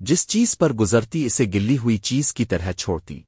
جس چیز پر گزرتی اسے گلی ہوئی چیز کی طرح چھوڑتی۔